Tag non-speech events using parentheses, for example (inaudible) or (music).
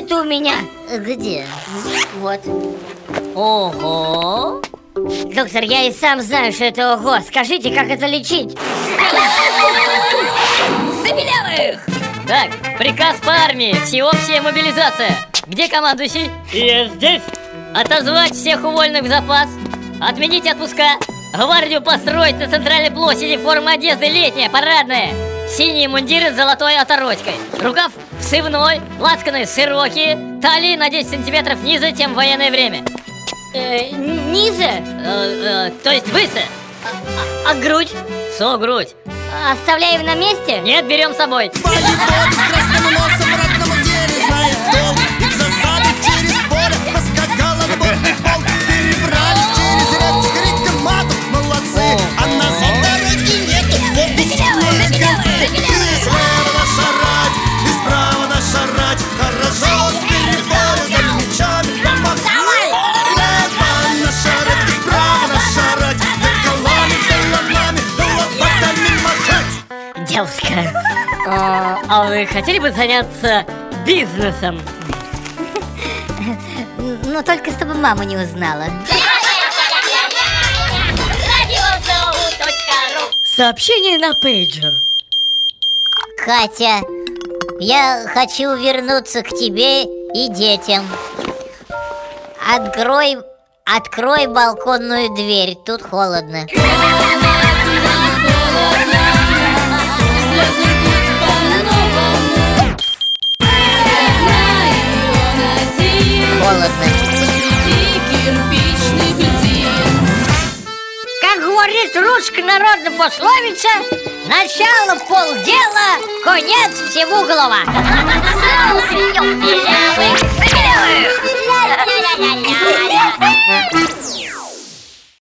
это у меня? Где? Вот. Ого! Доктор, я и сам знаю, что это ого. Скажите, как это лечить? Забелявых! Так, приказ по армии, всеобщая мобилизация Где командующий? Я здесь Отозвать всех увольных в запас Отменить отпуска Гвардию построить на центральной площади Форма одежды летняя, парадная Синие мундиры с золотой оторочкой Рукав всывной, лацканы широкие Талии на 10 сантиметров ниже, чем в военное время Э, ниже? э, э, То есть выше А грудь? Со, грудь Оставляем на месте? Нет, берем с собой Воевода с красным носом Девушка, а, а вы хотели бы заняться бизнесом? Но только чтобы мама не узнала Сообщение на пейджер. Катя, я хочу вернуться к тебе и детям Открой, открой балконную дверь, тут холодно Холодно Говорит русская народная пословица, начало полдела, конец всему голова. (laughs) Белявых,